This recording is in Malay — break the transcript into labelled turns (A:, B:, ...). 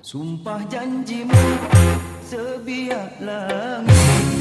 A: Sumpah janjimu sebiak langit